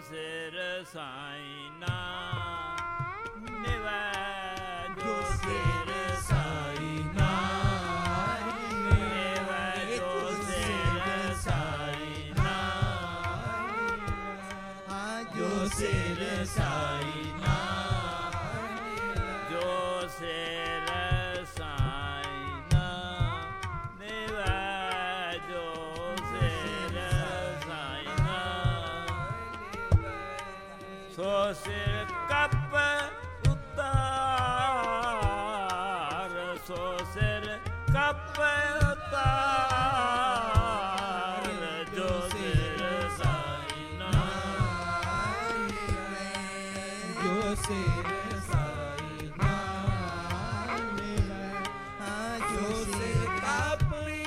ਸਿਰ ਸਾਈਨਾ। ਨਿਵੈ ਜੋ ਸਿਰ ਸਾਈਨਾ। ਨਿਵੈ ਜੋ ਸਿਰ ਸਾਈਨਾ। ਜੋ ਸਿਰ ਸਾਈਨਾ। ਸੋ ਸਿਰ ਕੱਪ ਉਤਾਰ ਸੋ ਸਿਰ ਕੱਪ ਉਤਾਰ ਜੋ ਸਿਰ ਸਾਈਨਾ ਜੋ ਸਿਰ ਜੋ ਸਿਰ ਕਾਪੀ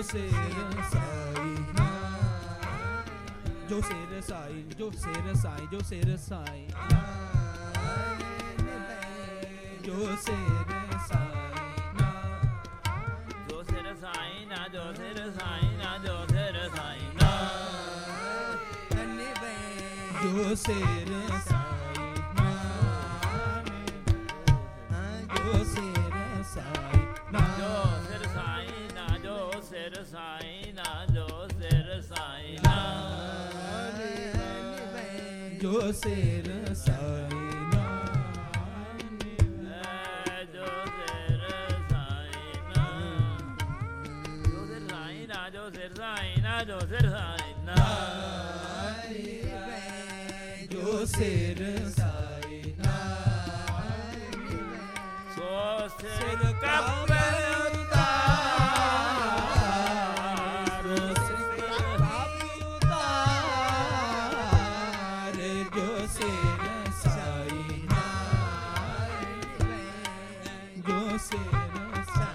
ਜੋ ਸਿਰ ਸਾਈਨਾ ਜੋ ਸਿਰ ਸਾਈ, ਜੋ ਸਿਰ ਸਾਈ, ਜੋ ਸਿਰ ਸਾਈ ਜੋ ਸਿਰ ਸਾਈ ਜੋ ਸਿਰ ਸਾਈਨਾ ਜੋ ਸਿਰ ਸਾਈਨਾ ਜੋ ਸਿਰ ਸਾਈਨਾ ਜੋ ਸਿਰ ਜੋ ਸਿਰ ਸਾਈ ਜੋ ਸਿਰ ਸਿਰ ਸਾਈਨਾ। ਜੋ ਸਿਰ ਸਿਰ ਸਾਈਨਾ ਜੋ ਸਿਰ ਸਾਈ ਸੋ ਸਿਰ ਕੱਪ ਜੋ ਸਿਰ ਸਾਈ ਜੋ ਸਿਰ ਸਾਈ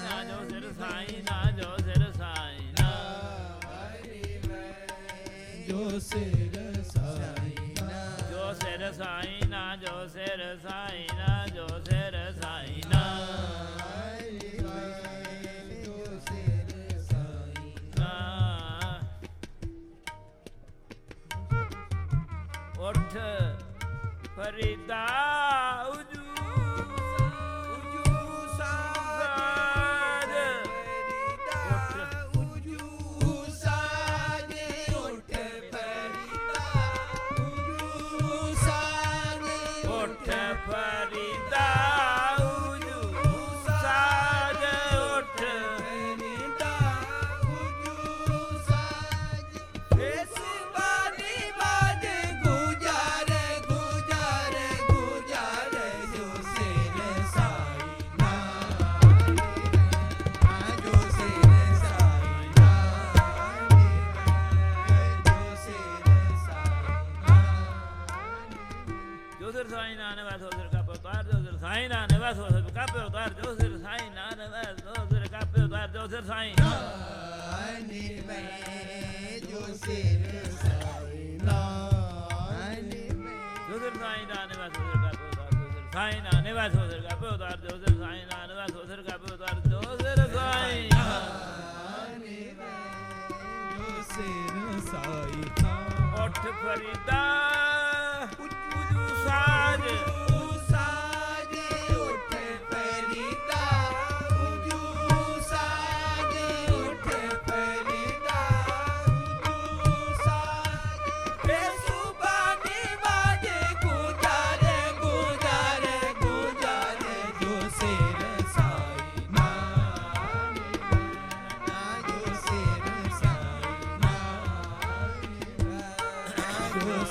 ਸਾਈਨਾ ਜੋ ਸਿਰ ਸਾਈਨਾ ਜੋ ਸਿਰ ਸਾਈਨਾ ਜੋ ਸਿਰ ਸਾਈ ਜੋ ਸਾਈਨਾ ਜੋ ਸਿਰ ਸਾਈਨਾ ਜੋ ਉੱਠ ਫਰੀਦਾ ਜੋ ਸਿਰ ਸਾਈਨਾ ਨੇ ਵਾਸੋ ਸਿਰ ਕੱਪ ਉਤਾਰ ਜੋ ਸਿਰ ਸਾਈਨਾ ਨੇ ਵਾਸੋ ਸਿਰ ਕੱਪ ਉਤਾਰ ਜੋ ਸਿਰ ਸਾਈਨਾ ਜੋ ਸਿਰ ਸਾਈਨਾ ਨੇ ਵਾਸੋ ਸਿਰ ਕੱਪ ਉਤਾਰ ਜੋ ਸਿਰ ਸਾਈਨਾ ਨੇ ਵਾਸੋ ਸਿਰ ਕੱਪ ਉਤਾਰ ਜੋ ਸਿਰ ਸਾਈਨਾ ਨੇ ਵਾਸੋ ਸਿਰ ਕੱਪ ਉਤਾਰ ਜੋ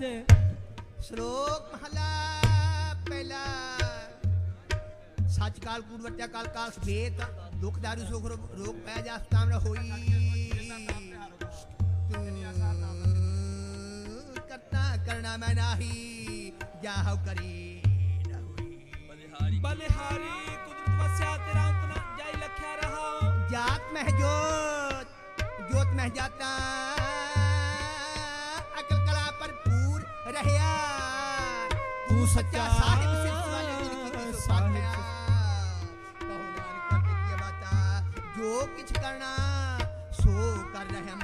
राज ਸ਼ਲੋਕ ਮਹਲਾ ਪਹਿਲਾ। ਸੱਚ ਕਾਲ ਕੂੜ ਵਟਿਆ ਕਾਲ ਕਾਲ ਸਵੇਤ ਦੁਖ ਦਾਰੂ ਸੁਖ ਰੋਗ ਪੈ ਜਾ ਸਤਾਮ ਹੋਈ। ਕਰਤਾ ਕਰਨਾ ਮੈਂ ਨਾਹੀ ਜਾਹਉ ਕਰੀ ਨਾ ਹੋਈ। ਬਲਿਹਾਰੀ ਕੁਦਰਤ ਵਸਿਆ ਤੇਰਾ ਅੰਤ ਨਾ ਜਾਈ ਲਖਿਆ ਰਹਾ ਜਾਤ ਮਹਿ ਜੋਤ ਜੋਤ ਮਹਿ ਜਾਤਾ। है यार। तू सच्चा साहिब तो जो कुछ करना सो कर रहे हम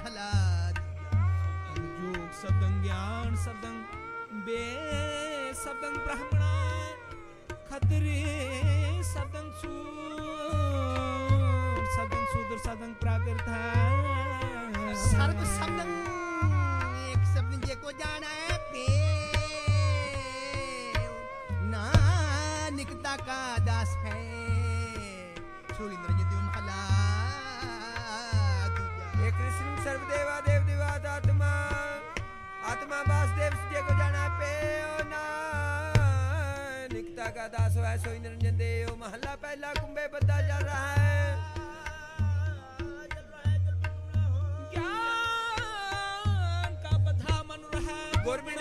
सदंग ज्ञान सदंग बे सदंग ब्राह्मणा खतरे सदंग सदंग सूद्र सदंग प्राकृत सर्व सम ਸਰਬਦੇਵਾ ਦੇਵ ਦਿਵਾਤ ਆਤਮਾ। ਆਤਮਾ ਵਾਸਦੇਵ ਜੀ ਕੋ ਜਾਣਾ ਪਿਓ ਨਾਨਕਤਾ ਕਾ ਦਾਸ ਹੋਇ ਸੋਈ ਨਿਰੰਜਨ ਦੇਵ ਮਹੱਲਾ ਪਹਿਲਾ ਕੁੰਬੇ ਬੱਦਾ ਚੱਲ ਰਹਾ ਹੈ। ਗੁਰਬੀ